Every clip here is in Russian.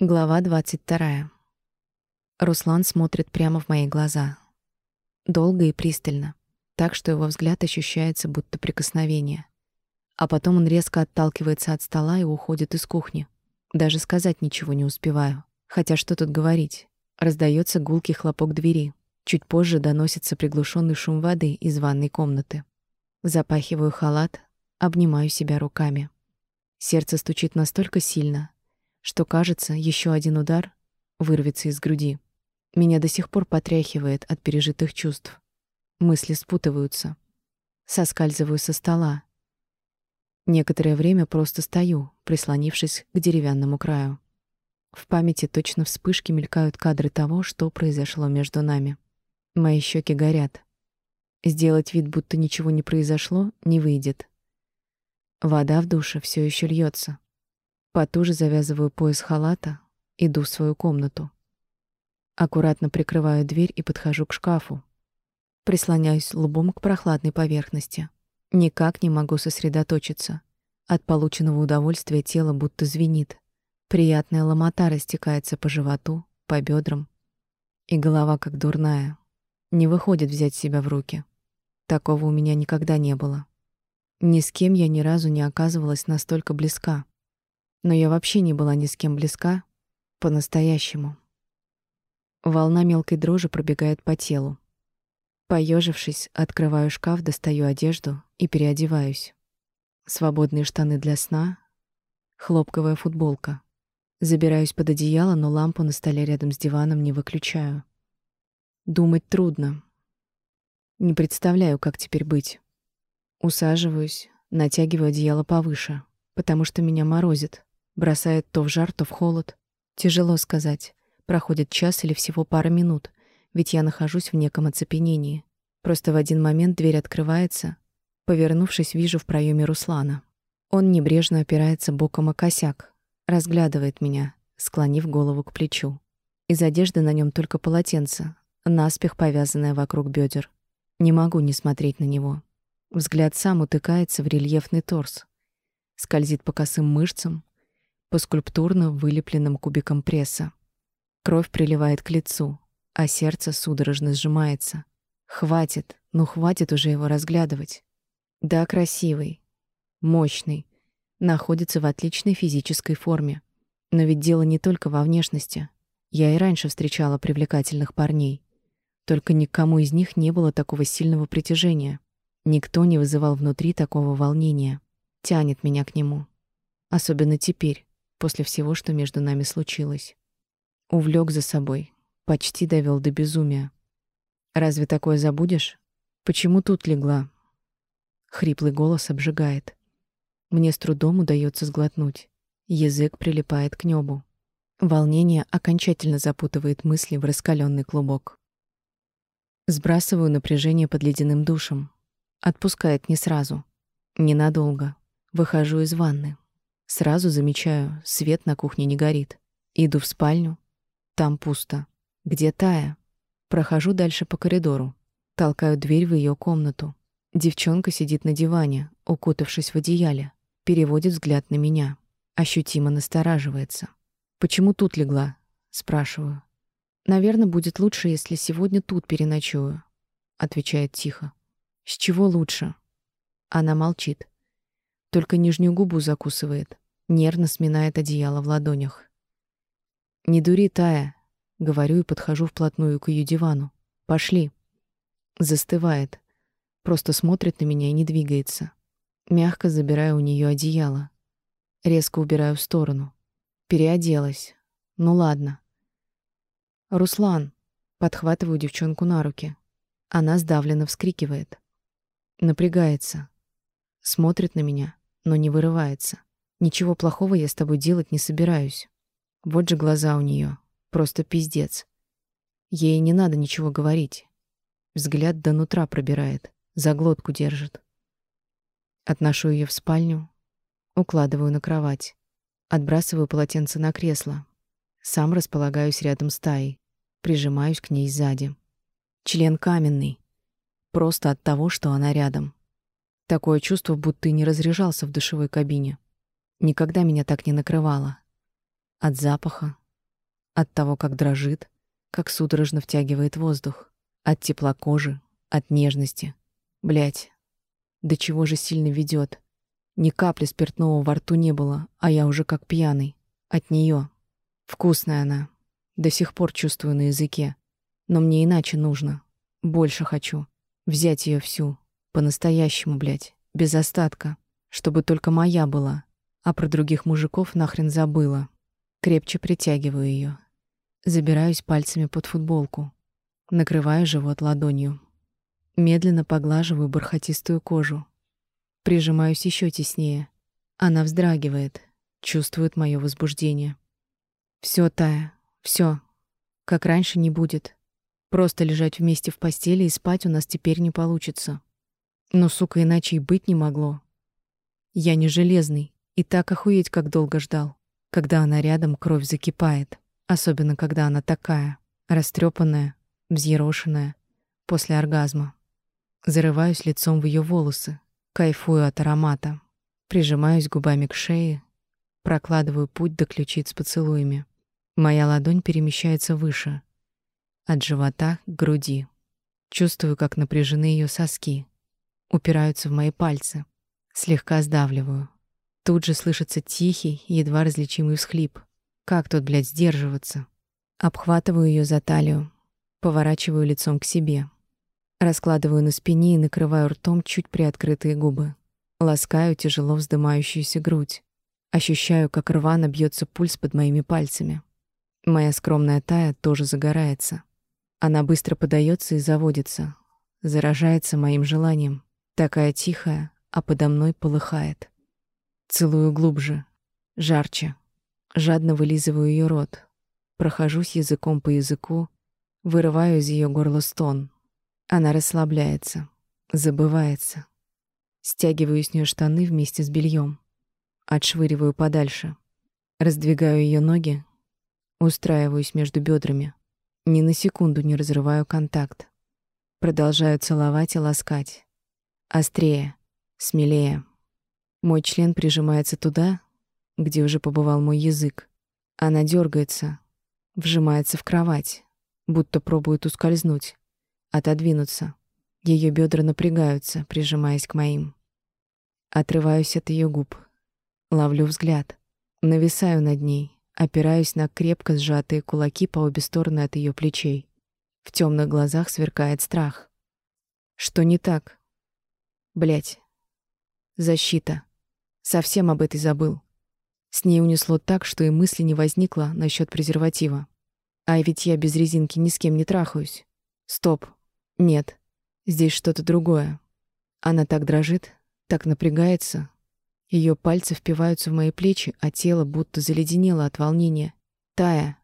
Глава 22. Руслан смотрит прямо в мои глаза. Долго и пристально, так что его взгляд ощущается будто прикосновение. А потом он резко отталкивается от стола и уходит из кухни. Даже сказать ничего не успеваю. Хотя что тут говорить? Раздается гулкий хлопок двери. Чуть позже доносится приглушенный шум воды из ванной комнаты. Запахиваю халат, обнимаю себя руками. Сердце стучит настолько сильно, что, кажется, еще один удар вырвется из груди. Меня до сих пор потряхивает от пережитых чувств. Мысли спутываются. Соскальзываю со стола. Некоторое время просто стою, прислонившись к деревянному краю. В памяти точно вспышки мелькают кадры того, что произошло между нами. Мои щеки горят. Сделать вид, будто ничего не произошло, не выйдет. Вода в душе все еще льется. Потуже завязываю пояс халата, иду в свою комнату. Аккуратно прикрываю дверь и подхожу к шкафу. Прислоняюсь лбом к прохладной поверхности. Никак не могу сосредоточиться. От полученного удовольствия тело будто звенит. Приятная ломота растекается по животу, по бедрам. И голова как дурная. Не выходит взять себя в руки. Такого у меня никогда не было. Ни с кем я ни разу не оказывалась настолько близка но я вообще не была ни с кем близка по-настоящему. Волна мелкой дрожи пробегает по телу. Поежившись, открываю шкаф, достаю одежду и переодеваюсь. Свободные штаны для сна, хлопковая футболка. Забираюсь под одеяло, но лампу на столе рядом с диваном не выключаю. Думать трудно. Не представляю, как теперь быть. Усаживаюсь, натягиваю одеяло повыше, потому что меня морозит. Бросает то в жар, то в холод. Тяжело сказать, проходит час или всего пара минут, ведь я нахожусь в неком оцепенении. Просто в один момент дверь открывается. Повернувшись, вижу в проеме Руслана. Он небрежно опирается боком о косяк, разглядывает меня, склонив голову к плечу. Из одежды на нем только полотенце, наспех повязанное вокруг бедер. Не могу не смотреть на него. Взгляд сам утыкается в рельефный торс. Скользит по косым мышцам, по скульптурно вылепленным кубикам пресса. Кровь приливает к лицу, а сердце судорожно сжимается. Хватит, ну хватит уже его разглядывать. Да, красивый, мощный, находится в отличной физической форме. Но ведь дело не только во внешности. Я и раньше встречала привлекательных парней. Только никому из них не было такого сильного притяжения. Никто не вызывал внутри такого волнения. Тянет меня к нему. Особенно теперь, после всего, что между нами случилось. Увлек за собой, почти довел до безумия. Разве такое забудешь? Почему тут легла? Хриплый голос обжигает. Мне с трудом удается сглотнуть. Язык прилипает к небу. Волнение окончательно запутывает мысли в раскаленный клубок. Сбрасываю напряжение под ледяным душем. Отпускает не сразу. Ненадолго. Выхожу из ванны. Сразу замечаю, свет на кухне не горит. Иду в спальню. Там пусто. Где Тая? Прохожу дальше по коридору. Толкаю дверь в ее комнату. Девчонка сидит на диване, укутавшись в одеяле. Переводит взгляд на меня. Ощутимо настораживается. «Почему тут легла?» — спрашиваю. «Наверное, будет лучше, если сегодня тут переночую», — отвечает тихо. «С чего лучше?» Она молчит. Только нижнюю губу закусывает, нервно сминает одеяло в ладонях. «Не дури, Тая», — говорю и подхожу вплотную к ее дивану. «Пошли». Застывает, просто смотрит на меня и не двигается. Мягко забираю у нее одеяло. Резко убираю в сторону. Переоделась. Ну ладно. «Руслан», — подхватываю девчонку на руки. Она сдавленно вскрикивает. Напрягается. Смотрит на меня но не вырывается. Ничего плохого я с тобой делать не собираюсь. Вот же глаза у нее, Просто пиздец. Ей не надо ничего говорить. Взгляд до нутра пробирает, за глотку держит. Отношу ее в спальню, укладываю на кровать, отбрасываю полотенце на кресло. Сам располагаюсь рядом с Таей, прижимаюсь к ней сзади. Член каменный, просто от того, что она рядом. Такое чувство, будто и не разряжался в душевой кабине. Никогда меня так не накрывало. От запаха, От того, как дрожит, как судорожно втягивает воздух. От тепла кожи, от нежности. Блять, до чего же сильно ведет. Ни капли спиртного во рту не было, а я уже как пьяный. От нее. Вкусная она. До сих пор чувствую на языке. Но мне иначе нужно. Больше хочу. Взять ее всю. По-настоящему, блядь. Без остатка. Чтобы только моя была. А про других мужиков нахрен забыла. Крепче притягиваю ее. Забираюсь пальцами под футболку. Накрываю живот ладонью. Медленно поглаживаю бархатистую кожу. Прижимаюсь еще теснее. Она вздрагивает, чувствует мое возбуждение. Все, Тая, все, Как раньше не будет. Просто лежать вместе в постели и спать у нас теперь не получится. Но, сука, иначе и быть не могло. Я не железный, и так охуеть, как долго ждал. Когда она рядом, кровь закипает. Особенно, когда она такая, растрепанная, взъерошенная, после оргазма. Зарываюсь лицом в ее волосы, кайфую от аромата. Прижимаюсь губами к шее, прокладываю путь до ключиц поцелуями. Моя ладонь перемещается выше, от живота к груди. Чувствую, как напряжены ее соски, упираются в мои пальцы. Слегка сдавливаю. Тут же слышится тихий, едва различимый всхлип. Как тут, блядь, сдерживаться? Обхватываю ее за талию, поворачиваю лицом к себе. Раскладываю на спине и накрываю ртом чуть приоткрытые губы. Ласкаю тяжело вздымающуюся грудь. Ощущаю, как рвано бьется пульс под моими пальцами. Моя скромная тая тоже загорается. Она быстро подается и заводится, заражается моим желанием. Такая тихая, а подо мной полыхает. Целую глубже, жарче. Жадно вылизываю ее рот. Прохожусь языком по языку, вырываю из ее горла стон, она расслабляется, забывается. Стягиваю с нее штаны вместе с бельем, Отшвыриваю подальше. Раздвигаю ее ноги. Устраиваюсь между бедрами. Ни на секунду не разрываю контакт. Продолжаю целовать и ласкать. Острее, смелее. Мой член прижимается туда, где уже побывал мой язык. Она дергается, вжимается в кровать, будто пробует ускользнуть отодвинуться. Ее бедра напрягаются, прижимаясь к моим. Отрываюсь от ее губ. Ловлю взгляд. Нависаю над ней, опираюсь на крепко сжатые кулаки по обе стороны от ее плечей. В темных глазах сверкает страх. Что не так? Блять. Защита. Совсем об этой забыл. С ней унесло так, что и мысли не возникло насчет презерватива. А ведь я без резинки ни с кем не трахаюсь. Стоп. Нет, здесь что-то другое. Она так дрожит, так напрягается. Ее пальцы впиваются в мои плечи, а тело будто заледенело от волнения. Тая.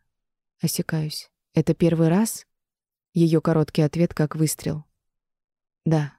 Осекаюсь. Это первый раз? Ее короткий ответ как выстрел. Да.